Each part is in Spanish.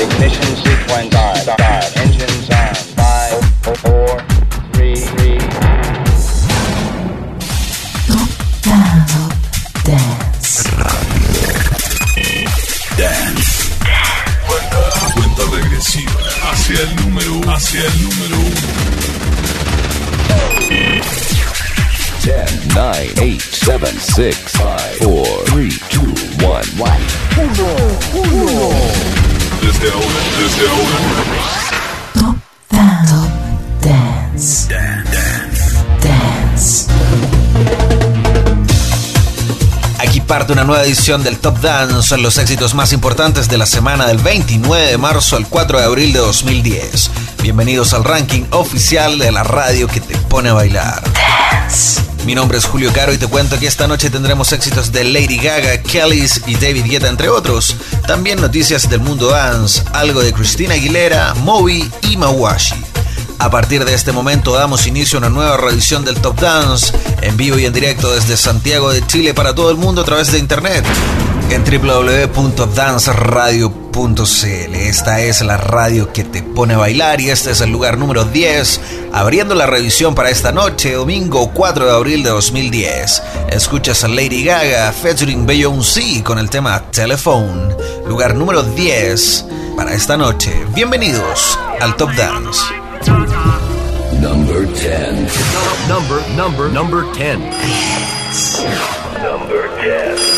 Ignition sequence start. Engines on. Five, four, three, three. Top Dance. Dance. Hacia el número, hacia el número uno. 10, 9, 8, 7, 6, 5, 4, 3, 2, 1. Desde ahora, desde ahora. Top Dance. Dance. Dance. Aquí parte una nueva edición del Top Dance, son los éxitos más importantes de la semana del 29 de marzo al 4 de abril de 2010. Bienvenidos al ranking oficial de la radio que te pone a bailar. Dance. Mi nombre es Julio Caro y te cuento que esta noche tendremos éxitos de Lady Gaga, Kellys y David Guetta, entre otros. También noticias del mundo dance, algo de Christina Aguilera, Moby y Mawashi. A partir de este momento damos inicio a una nueva reedición del Top Dance, en vivo y en directo desde Santiago de Chile para todo el mundo a través de internet en www.danceradio.cl. Esta es la radio que te pone a bailar y este es el lugar número 10, abriendo la revisión para esta noche, domingo 4 de abril de 2010. Escuchas a Lady Gaga featuring Beyoncé con el tema Telephone, lugar número 10 para esta noche. Bienvenidos al Top Dance. Number 10. Number, number, number 10. Number 10.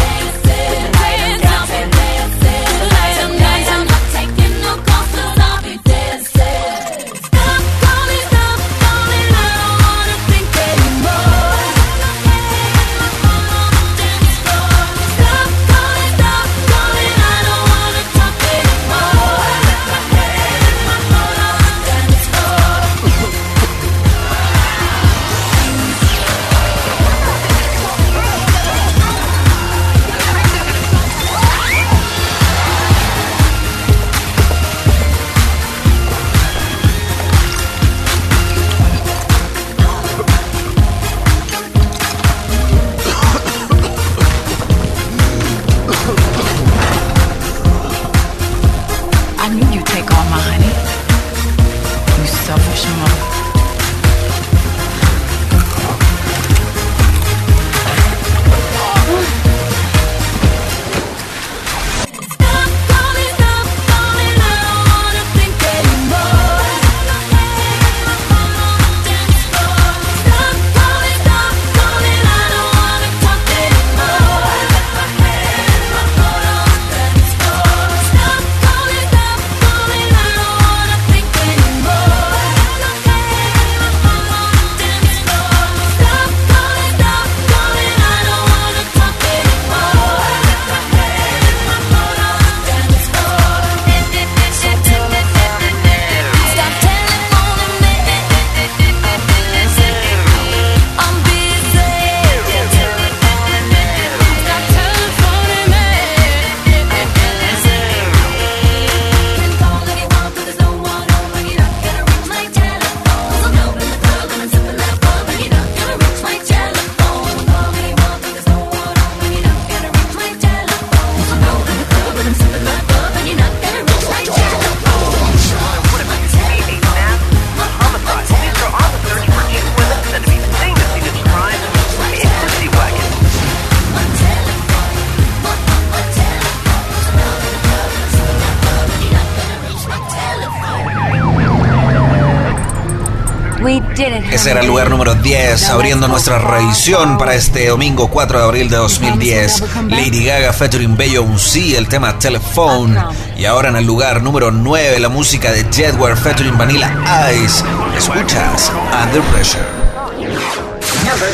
Ese era el lugar número 10, abriendo nuestra revisión para este domingo 4 de abril de 2010. Lady Gaga featuring Beyoncé, el tema Telephone. Y ahora en el lugar número 9, la música de Jedward featuring Vanilla Ice. Escuchas Under Pressure.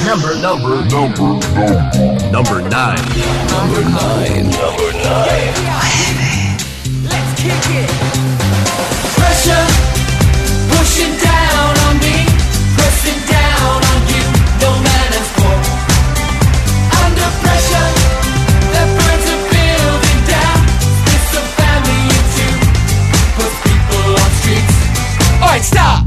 Number, number, number, number nine. Number nine. Number nine. Pressure pushing down stop,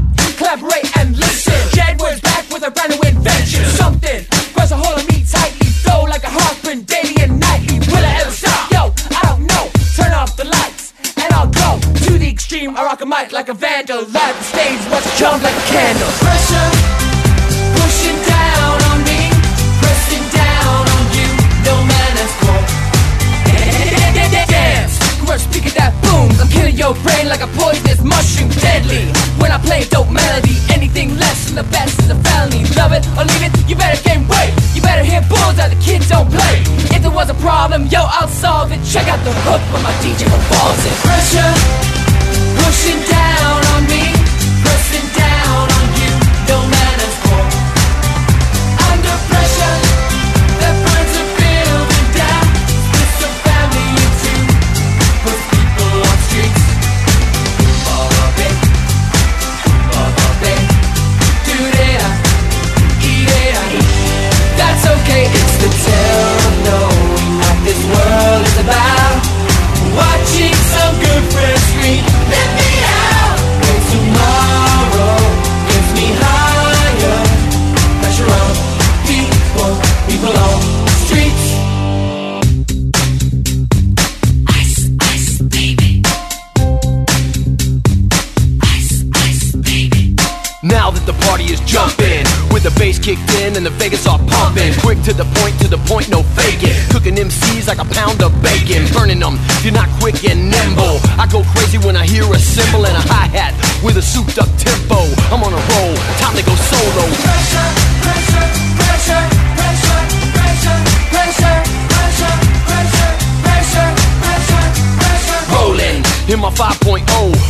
in my 5.0,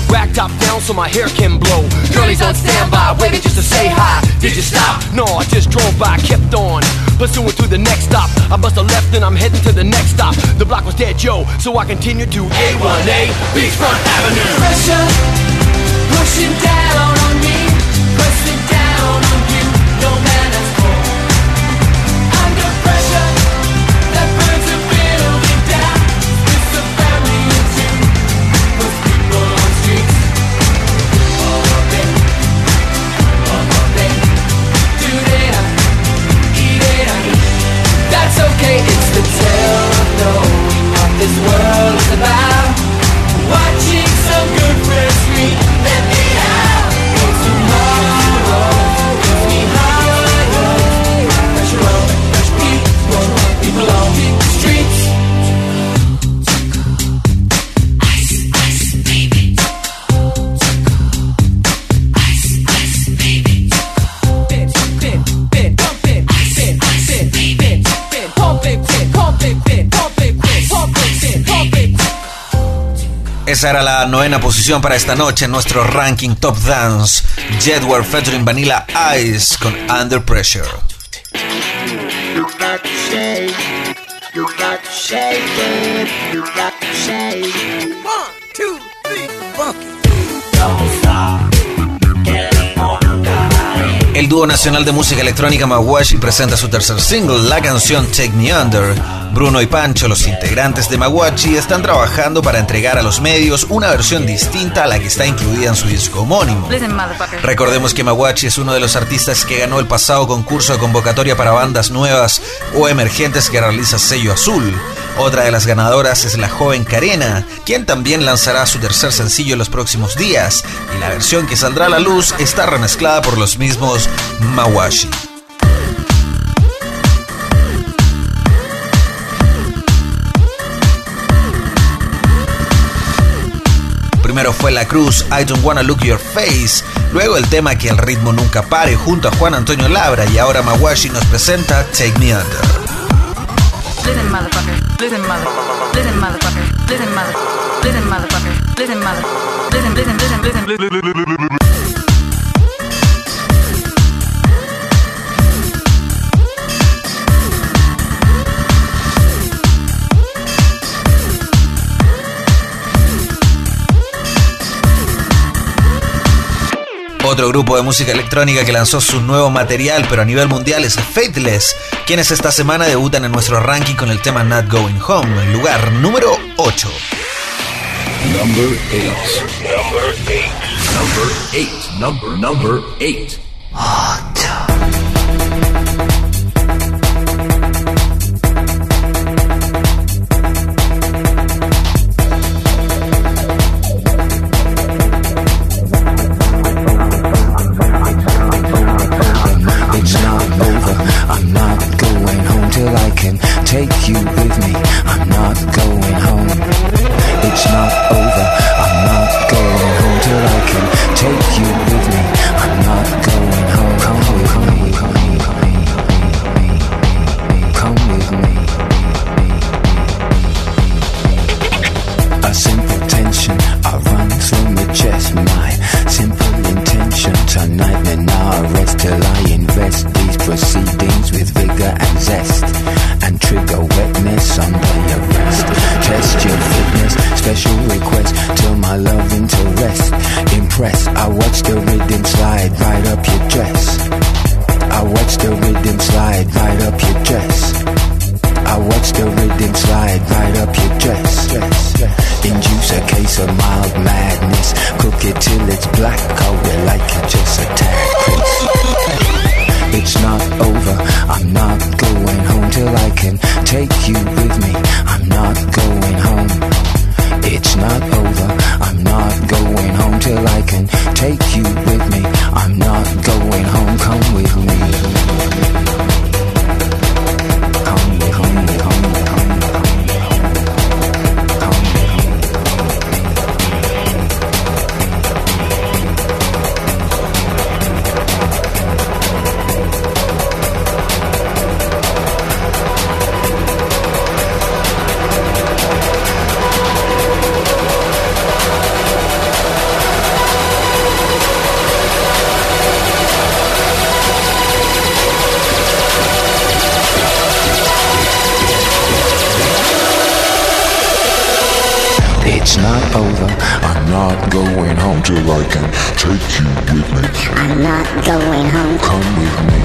rack top down so my hair can blow. Girlies on standby, waiting just to say hi. Did you stop? No, I just drove by, kept on. Pursuing to the next stop. I bust a left and I'm heading to the next stop. The block was dead, yo, so I continued to A1A Beachfront Avenue. Pressure pushing down Esa la novena posición para esta noche en nuestro ranking Top Dance. Jedward featuring Vanilla Ice con Under Pressure. El dúo nacional de música electrónica Mawashi presenta su tercer single, la canción Take Me Under. Bruno y Pancho, los integrantes de Mawachi, están trabajando para entregar a los medios una versión distinta a la que está incluida en su disco homónimo. Recordemos que Mawachi es uno de los artistas que ganó el pasado concurso de convocatoria para bandas nuevas o emergentes que realiza Sello Azul. Otra de las ganadoras es la joven Karena, quien también lanzará su tercer sencillo en los próximos días, y la versión que saldrá a la luz está remezclada por los mismos Mawashi. Primero fue La Cruz, I Don't Wanna Look Your Face, Luego el tema Que el ritmo nunca pare junto a Juan Antonio Labra y ahora Mawashi nos presenta Take Me Under. Listen, motherfucker. Listen, mother. Listen, motherfucker. Listen, mother. Listen, motherfucker. Listen, mother. Listen, listen, listen, listen. Otro grupo de música electrónica que lanzó su nuevo material, pero a nivel mundial, es Faithless, quienes esta semana debutan en nuestro ranking con el tema Not Going Home, el lugar número 8. Number 8. Number 8. Number 8. Number number 8. It's not over. I'm not going home till I can take you with me. I'm not going home. Come with me.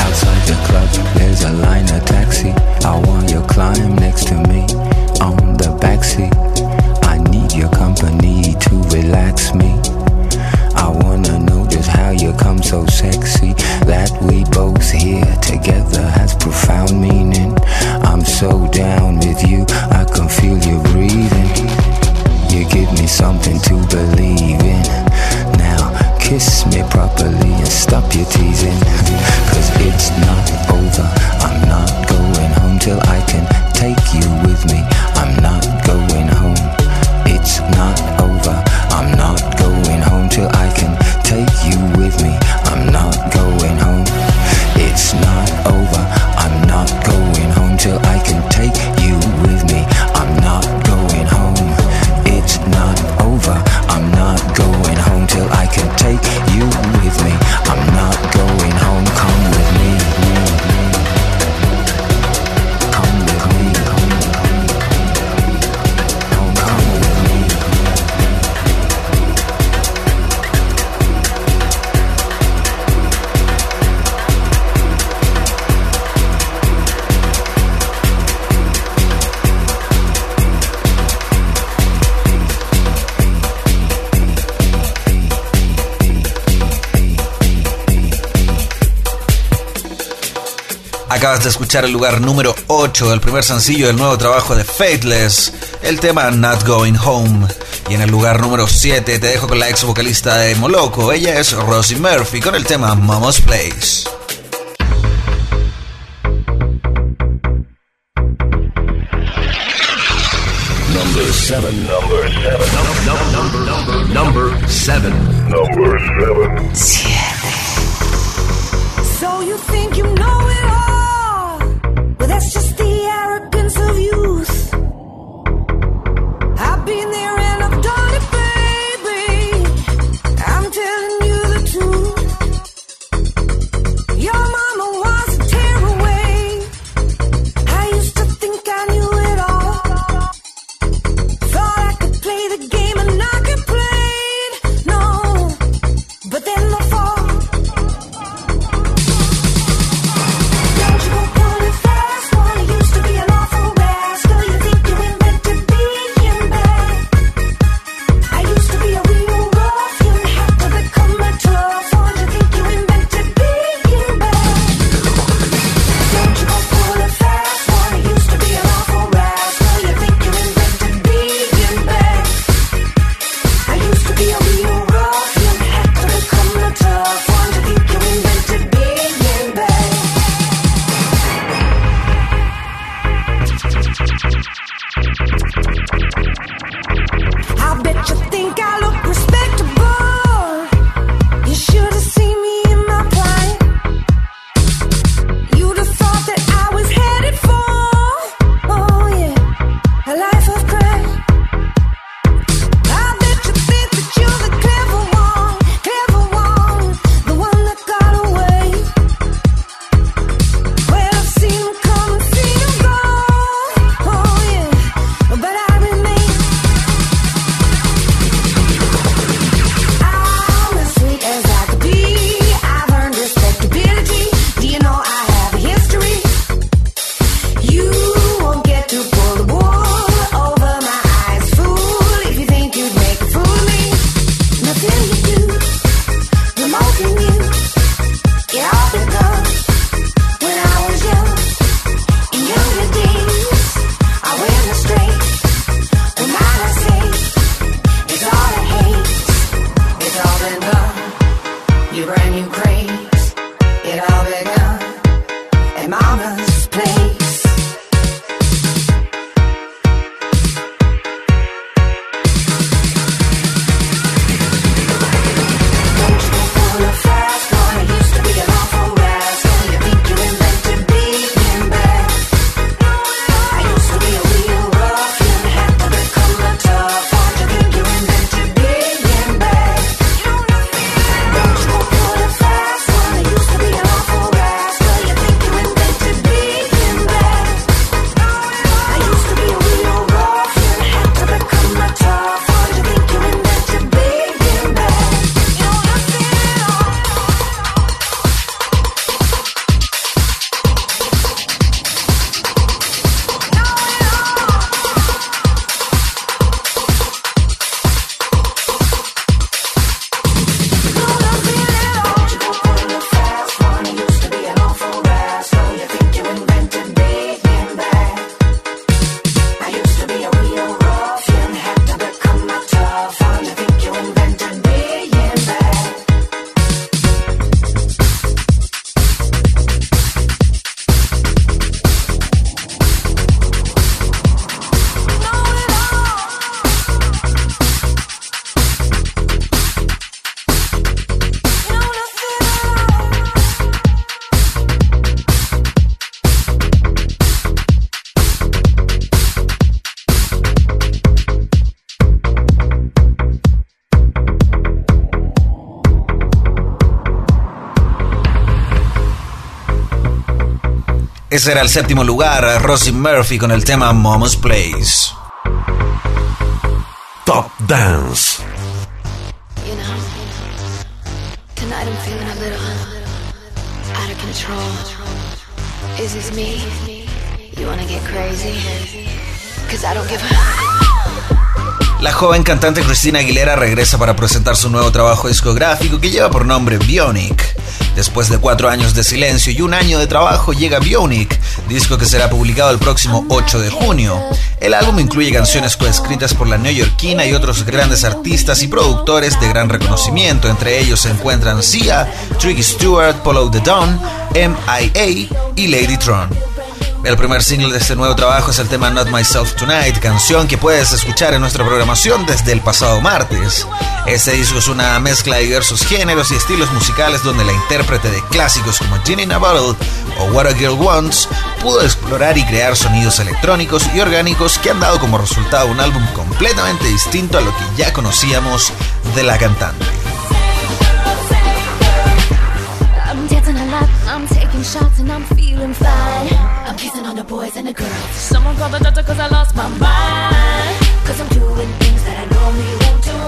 Outside the club, there's a line of taxi. I want you climb next to me on the backseat. I need your company to relax me. I wanna know just how you come so sexy. That we both here together has profound meaning. I'm so down with you, I can feel you breathing. You give me something to believe in. Now kiss me properly and stop your teasing. Cause it's not Acabas de escuchar el lugar número 8 del primer sencillo del nuevo trabajo de Faithless, el tema Not Going Home. Y en el lugar número 7 te dejo con la ex vocalista de Moloco, ella es Rosie Murphy con el tema Mama's Place. Number 7 Number 7 Number 7 Number 7 Number 7 So you think Ese era el séptimo lugar, eh, Rosie Murphy con el tema Mom's Place. Top Dance. Tonight I'm feeling a little out of control. Is me? You wanna get crazy? La joven cantante Cristina Aguilera regresa para presentar su nuevo trabajo discográfico que lleva por nombre Bionic. Después de cuatro años de silencio y un año de trabajo llega Bionic, disco que será publicado el próximo 8 de junio. El álbum incluye canciones coescritas por la neoyorquina y otros grandes artistas y productores de gran reconocimiento. Entre ellos se encuentran Sia, Tricky Stewart, Polo the Dawn, MIA y Lady Tron. El primer single de este nuevo trabajo es el tema Not Myself Tonight, canción que puedes escuchar en nuestra programación desde el pasado martes. Este disco es una mezcla de diversos géneros y estilos musicales donde la intérprete de clásicos como Ginny in a Bottle o What a Girl Wants pudo explorar y crear sonidos electrónicos y orgánicos que han dado como resultado un álbum completamente distinto a lo que ya conocíamos de la cantante. Dancing a lot, I'm taking shots and I'm feeling fine. I'm kissing on the boys and the girls. Someone call the doctor cause I lost my mind. Cause I'm doing things that I normally won't do.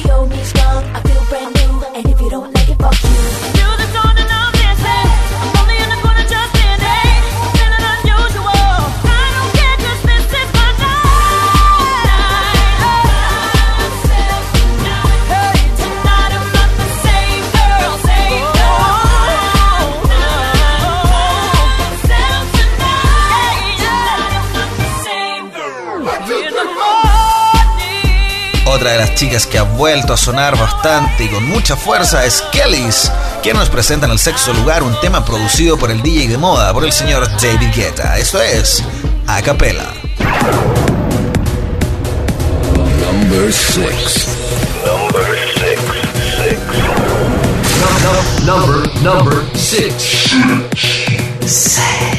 The old me's gone, I feel brand new. And if you don't Otra de las chicas que ha vuelto a sonar bastante y con mucha fuerza es Kellys, quien nos presenta en el sexto lugar un tema producido por el DJ de moda, por el señor David Guetta. Eso es A Capella. Number 6 Number 6 Number 6 Number 6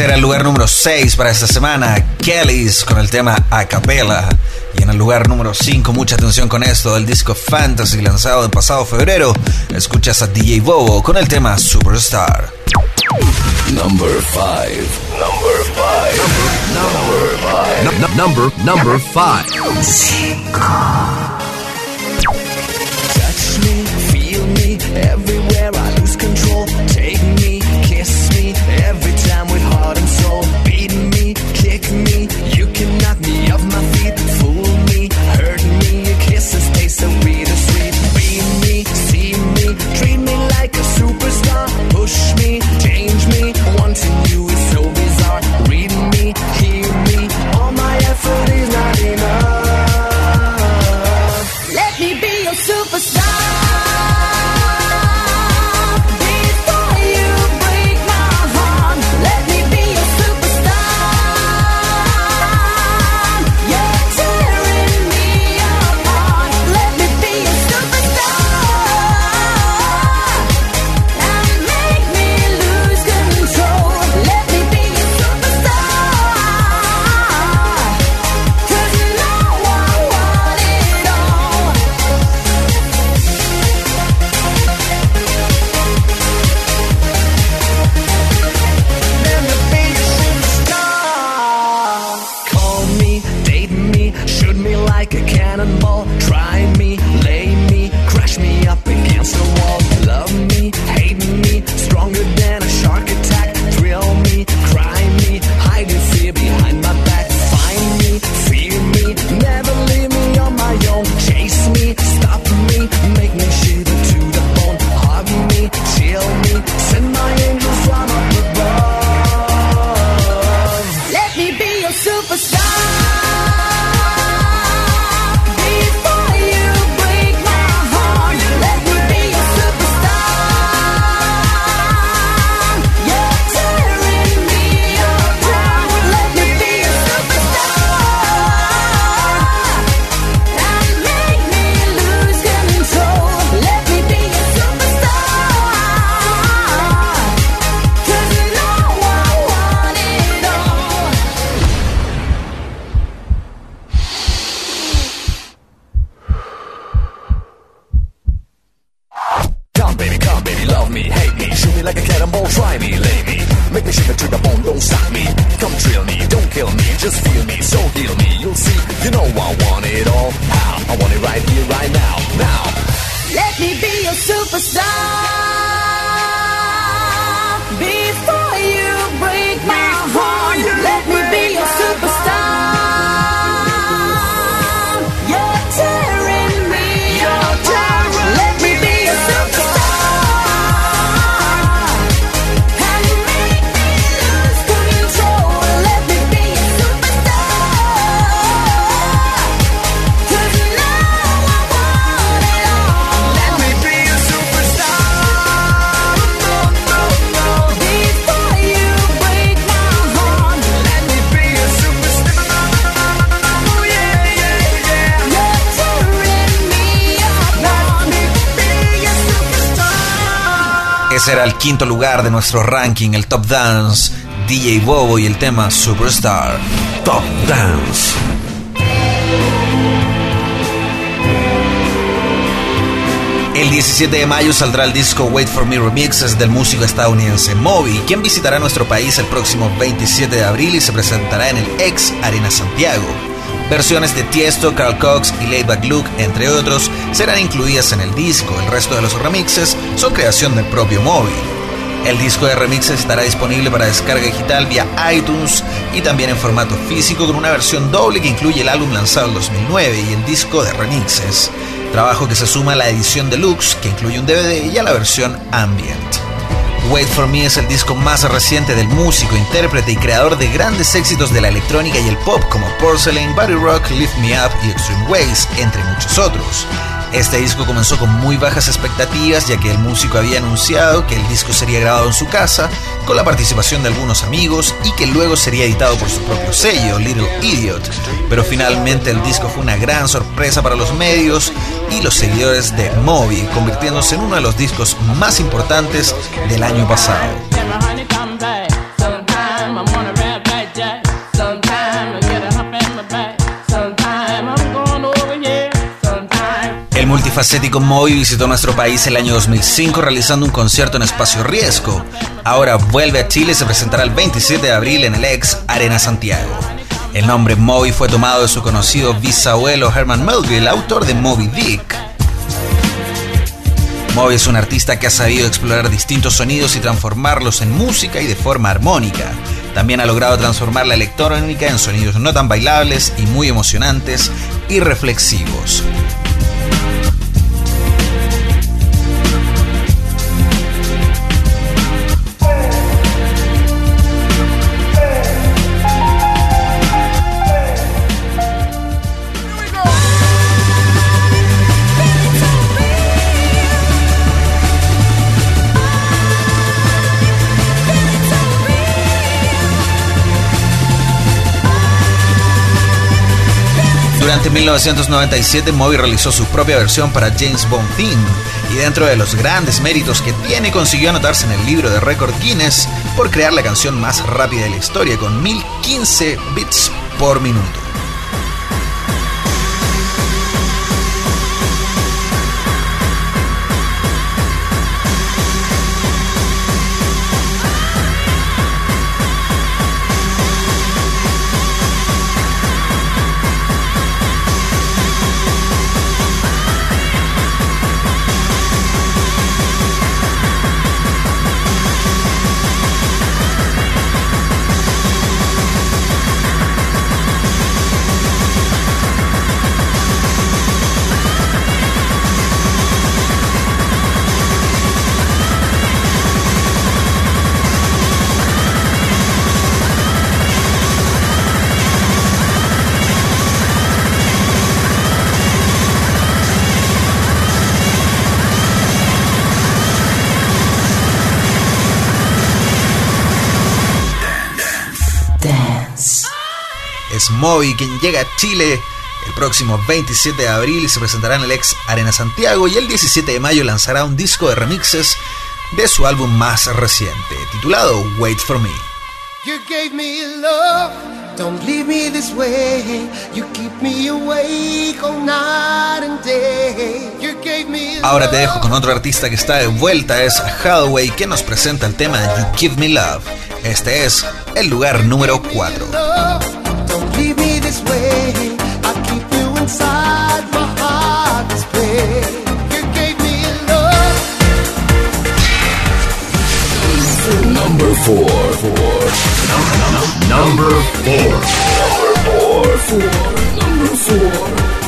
era el lugar número 6 para esta semana, Kelly's con el tema A Capella. Y en el lugar número 5, mucha atención con esto, el disco Fantasy lanzado el pasado febrero, escuchas a DJ Bobo con el tema Superstar. Number 5. Number 5. Number, number 5. Quinto lugar de nuestro ranking, el Top Dance, DJ Bobo y el tema Superstar. Top Dance. El 17 de mayo saldrá el disco Wait For Me Remixes del músico estadounidense Moby, quien visitará nuestro país el próximo 27 de abril y se presentará en el ex Arena Santiago. Versiones de Tiesto, Carl Cox y Laidback Luke, entre otros, serán incluidas en el disco. El resto de los remixes son creación del propio Moby. El disco de remixes estará disponible para descarga digital vía iTunes y también en formato físico con una versión doble que incluye el álbum lanzado en 2009 y el disco de remixes. Trabajo que se suma a la edición deluxe que incluye un DVD y a la versión ambient. Wait for Me es el disco más reciente del músico, intérprete y creador de grandes éxitos de la electrónica y el pop como Porcelain, Body Rock, Lift Me Up y Extreme Ways, entre muchos otros. Este disco comenzó con muy bajas expectativas ya que el músico había anunciado que el disco sería grabado en su casa con la participación de algunos amigos y que luego sería editado por su propio sello, Little Idiot. Pero finalmente el disco fue una gran sorpresa para los medios y los seguidores de Moby, convirtiéndose en uno de los discos más importantes del año pasado. Multifacético Moby visitó nuestro país el año 2005 realizando un concierto en Espacio Riesgo. Ahora vuelve a Chile y se presentará el 27 de abril en el ex Arena Santiago. El nombre Moby fue tomado de su conocido bisabuelo Herman Melville, autor de Moby Dick. Moby es un artista que ha sabido explorar distintos sonidos y transformarlos en música y de forma armónica. También ha logrado transformar la electrónica en sonidos no tan bailables y muy emocionantes y reflexivos. Durante 1997, Moby realizó su propia versión para James Bond Theme y dentro de los grandes méritos que tiene consiguió anotarse en el libro de récord Guinness por crear la canción más rápida de la historia con 1015 bits por minuto. Moby quien llega a Chile el próximo 27 de abril se presentará en el ex Arena Santiago y el 17 de mayo lanzará un disco de remixes de su álbum más reciente, titulado Wait for Me. You gave me love, don't leave me this way. You keep me awake all night and day. You gave me Ahora te dejo con otro artista que está de vuelta, es Hathaway, que nos presenta el tema You Give Me Love. Este es el lugar número 4. Number four. Number four. four. Number four.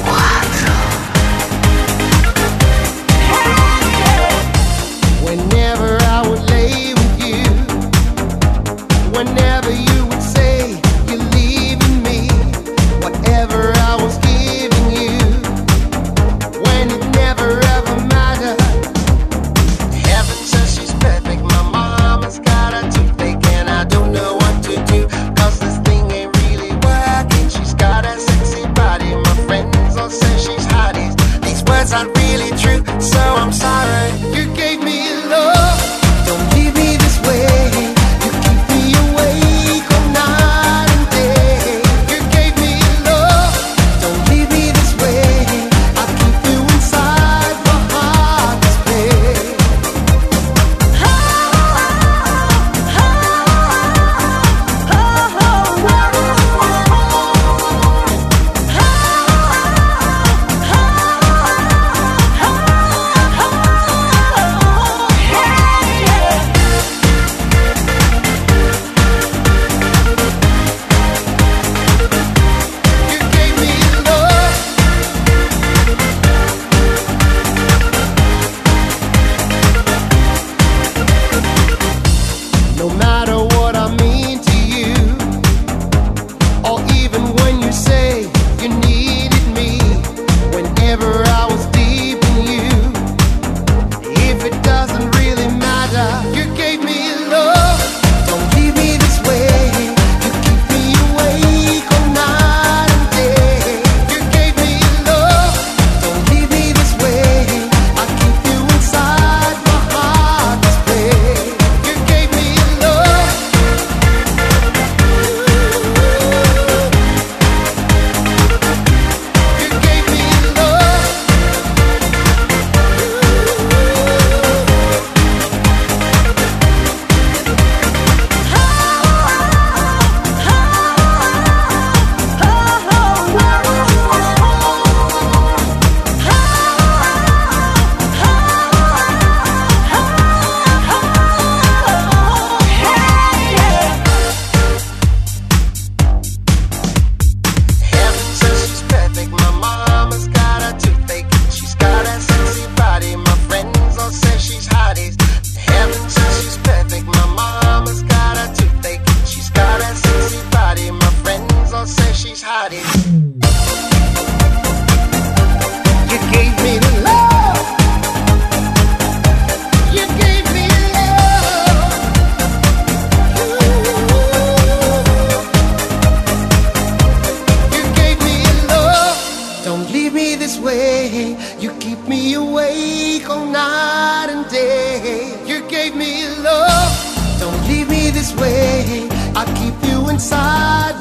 day. You gave me love. Don't leave me this way. I'll keep you inside.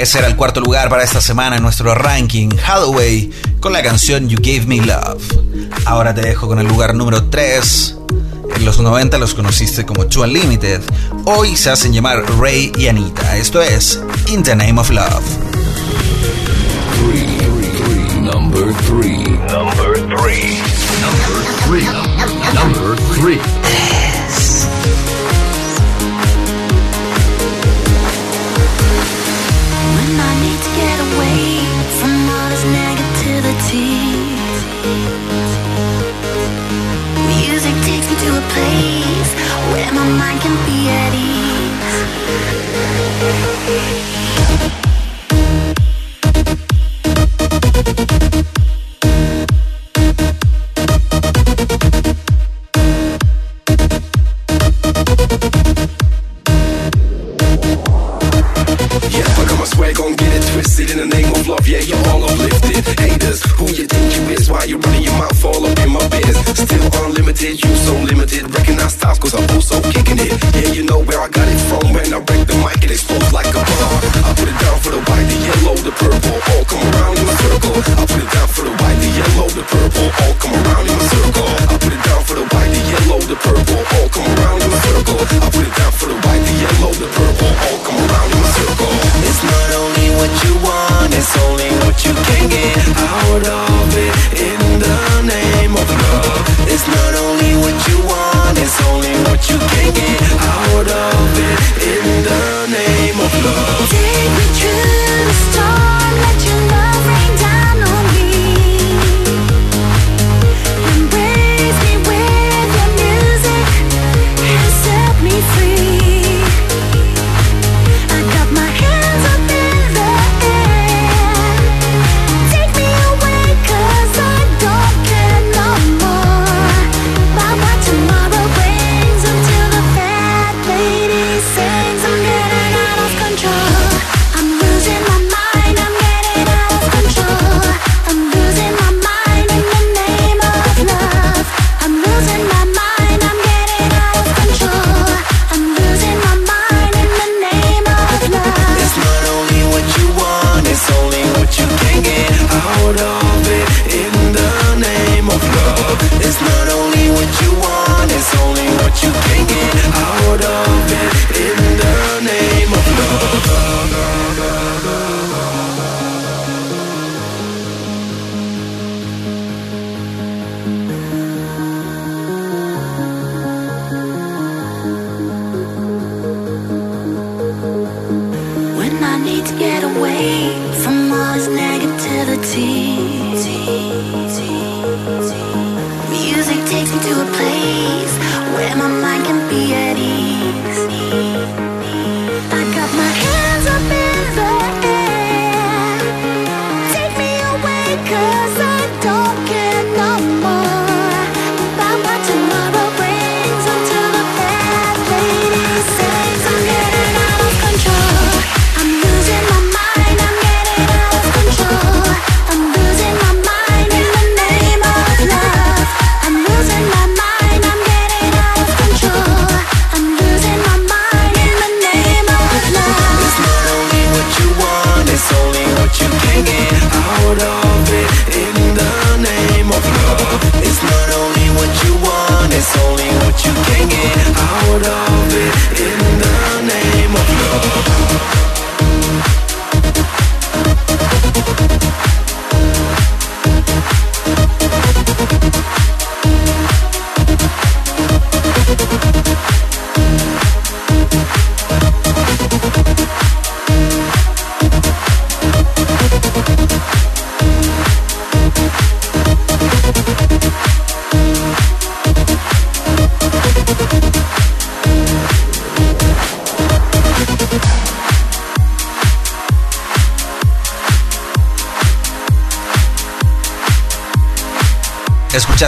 Ese era el cuarto lugar para esta semana en nuestro ranking Hathaway con la canción You Gave Me Love. Ahora te dejo con el lugar número 3. En los 90 los conociste como Two Unlimited. Hoy se hacen llamar Ray y Anita. Esto es In the Name of Love. Three, three, number 3. Number 3. Number 3. Number 3. out of it in the name of love. It's not only what you want, it's only what you can get out of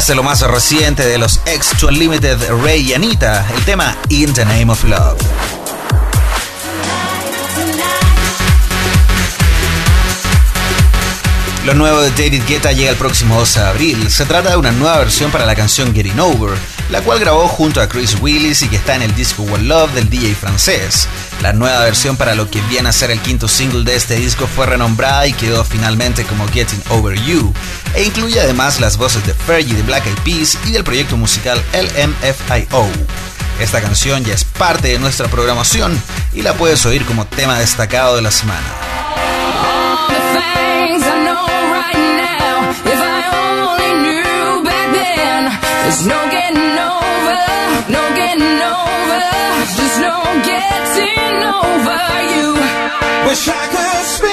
Lo más reciente de los X Unlimited Ray y Anita, el tema In the Name of Love. Lo nuevo de David Guetta llega el próximo 12 de abril. Se trata de una nueva versión para la canción Getting Over, la cual grabó junto a Chris Willis y que está en el disco One Love del DJ francés. La nueva versión para lo que viene a ser el quinto single de este disco fue renombrada y quedó finalmente como Getting Over You, e incluye además las voces de Fergie de Black Eyed Peas y del proyecto musical LMFIO. Esta canción ya es parte de nuestra programación y la puedes oír como tema destacado de la semana. I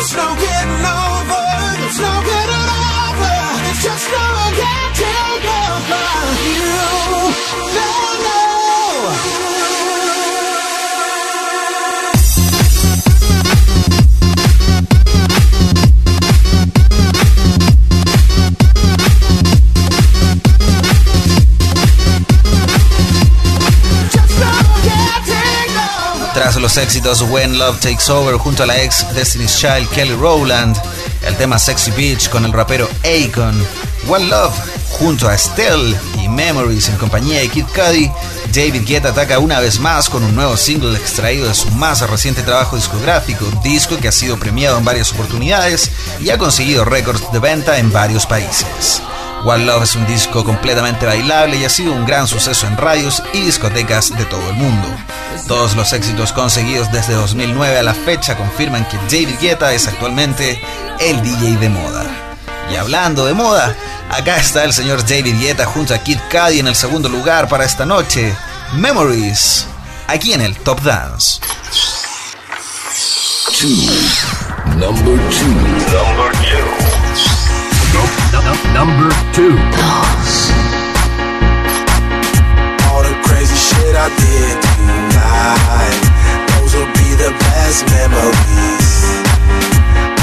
There's no getting over, there's no getting over, there's just no getting over you. No, los éxitos When Love Takes Over junto a la ex Destiny's Child Kelly Rowland, el tema Sexy Beach con el rapero Akon, One Love junto a Estelle y Memories en compañía de Kid Cudi, David Guetta ataca una vez más con un nuevo single extraído de su más reciente trabajo discográfico, disco que ha sido premiado en varias oportunidades y ha conseguido récords de venta en varios países. One Love es un disco completamente bailable y ha sido un gran suceso en radios y discotecas de todo el mundo. Todos los éxitos conseguidos desde 2009 a la fecha confirman que David Guetta es actualmente el DJ de moda. Y hablando de moda, acá está el señor David Guetta junto a Kid Cudi en el segundo lugar para esta noche, Memories, aquí en el Top Dance. Number two. Number two. All the crazy shit I did tonight. Those will be the best memories.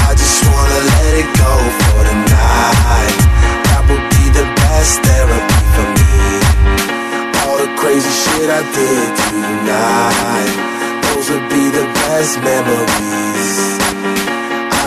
I just wanna let it go for. That would be the best therapy for me. All the crazy shit I did tonight. Those would be the best memories.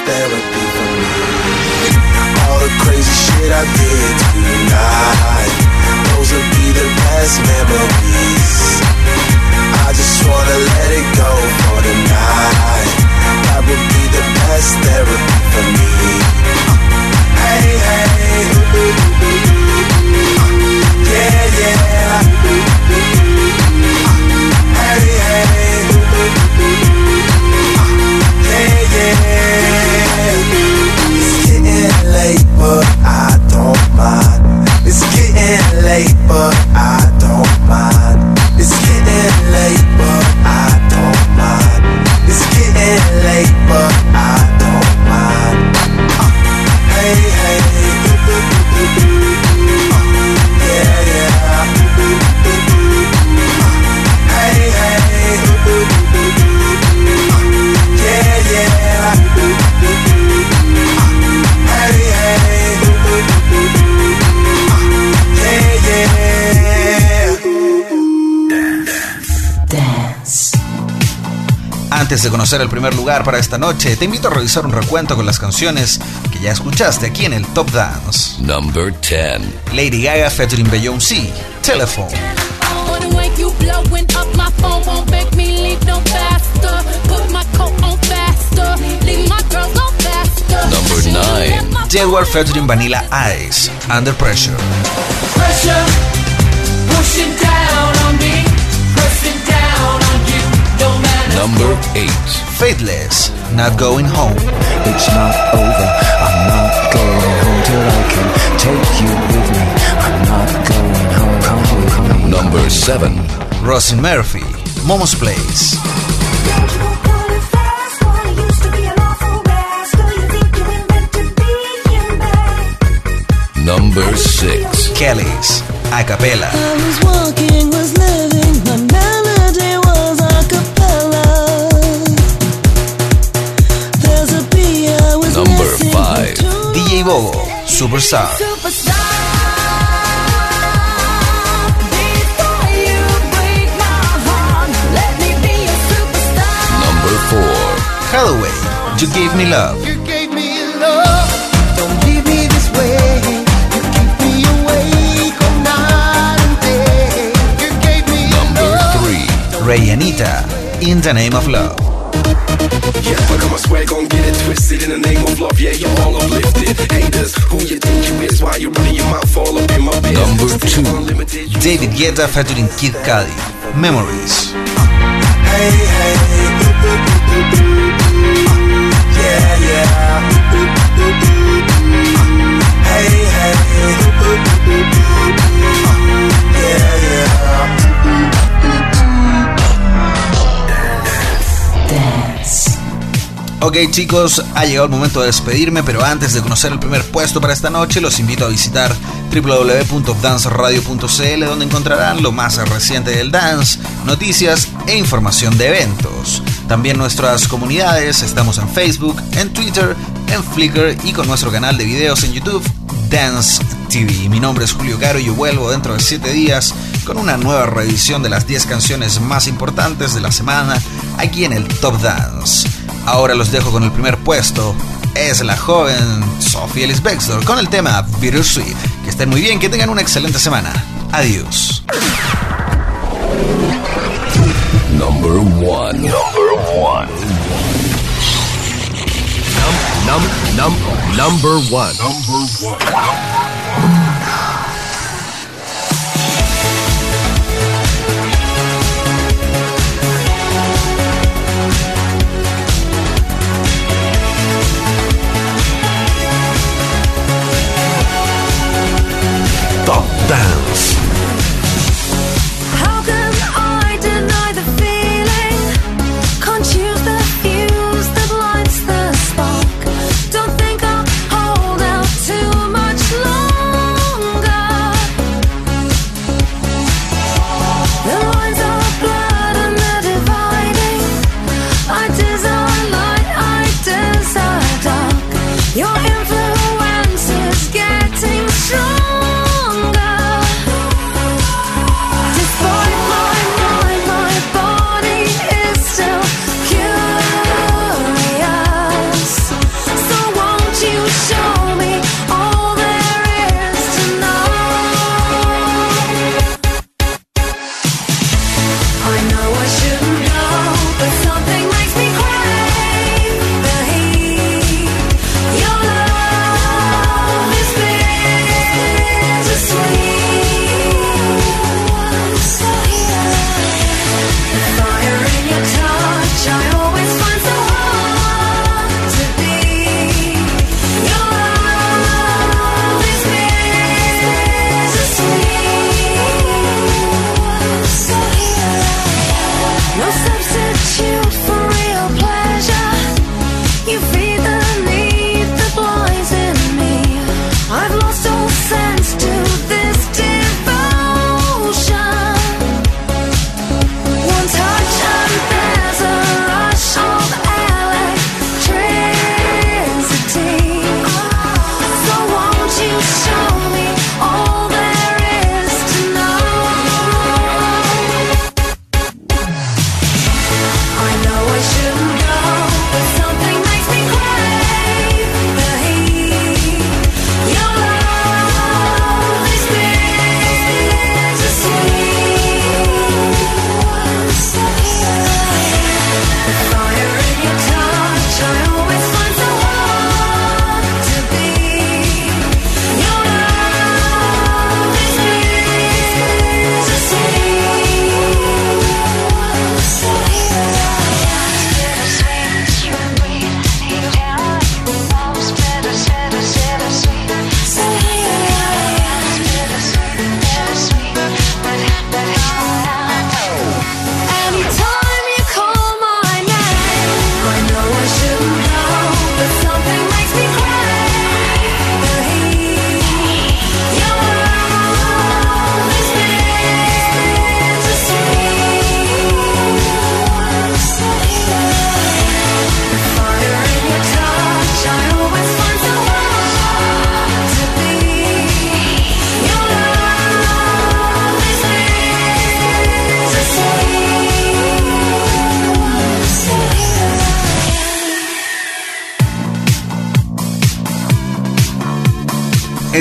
therapy Antes de conocer el primer lugar para esta noche, te invito a revisar un recuento con las canciones que ya escuchaste aquí en el Top Dance. Number 10. Lady Gaga featuring Beyoncé, Telephone. Number 9. Jaguar featuring Vanilla Ice, Under Pressure. Pressure pushing down Number 8. Faithless, Not Going Home. It's not over. I'm not going home till I can take you with me. I'm not going home. Come with me. Number 7. Rosin Murphy, Momo's Place. Number 6. Kelly's, A Cappella. Bobo, Superstar. Number 4. Hathaway, You Gave Me Love. You gave me love. Don't leave me this way. You keep me awake all night and day. You gave me Number love. 3. Ray Anita, In the Name of Love. Yeah, but I'ma gon' get it twisted in the name of love. Yeah, you're all uplifted. Haters, who you think you is? Why you running your mouth all up in my business? Number 2. unlimited. David Guetta featuring Kid Cudi, Memories. Hey, hey. Yeah, yeah. Hey, hey. Yeah, yeah. Ok chicos, ha llegado el momento de despedirme, pero antes de conocer el primer puesto para esta noche, los invito a visitar www.danceradio.cl donde encontrarán lo más reciente del dance, noticias e información de eventos. También nuestras comunidades, estamos en Facebook, en Twitter, en Flickr y con nuestro canal de videos en YouTube, Dance TV. Mi nombre es Julio Caro y yo vuelvo dentro de 7 días con una nueva reedición de las 10 canciones más importantes de la semana aquí en el Top Dance. Ahora los dejo con el primer puesto. Es la joven Sophie Ellis Bextor con el tema Bittersweet. Que estén muy bien, que tengan una excelente semana. Adiós. Number 1. Number 1. Num, num, number one. Number one. Top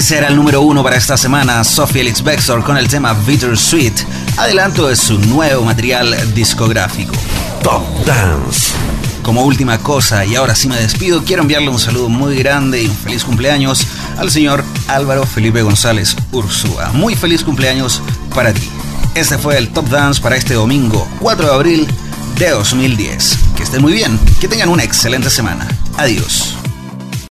Ese era el número uno para esta semana, Sophie Elix Bextor con el tema Bittersweet, adelanto de su nuevo material discográfico. Top Dance. Como última cosa, y ahora sí me despido, quiero enviarle un saludo muy grande y un feliz cumpleaños al señor Álvaro Felipe González Ursúa. Muy feliz cumpleaños para ti. Este fue el Top Dance para este domingo 4 de abril de 2010. Que estén muy bien, que tengan una excelente semana. Adiós.